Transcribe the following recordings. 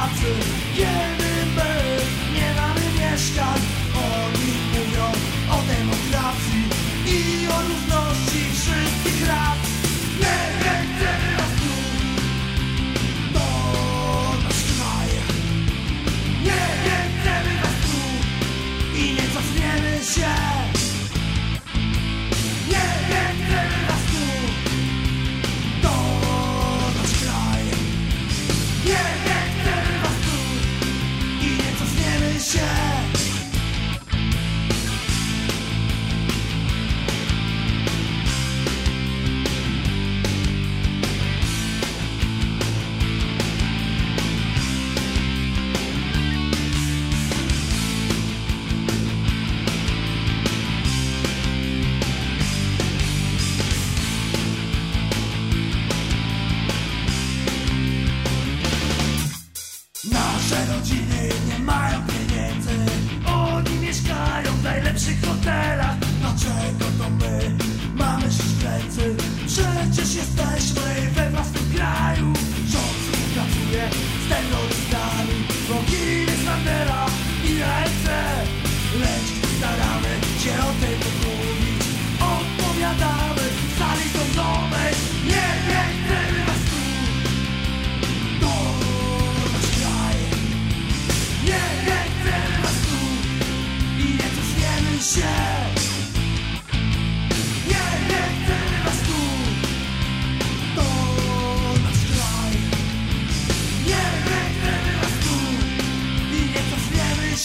Yeah.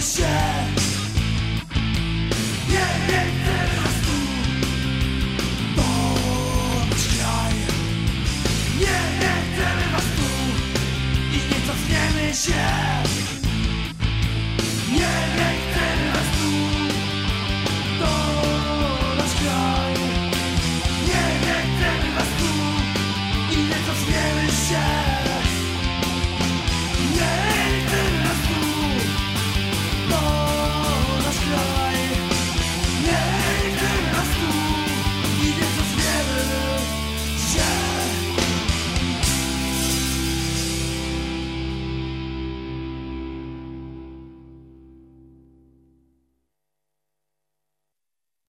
cofniemy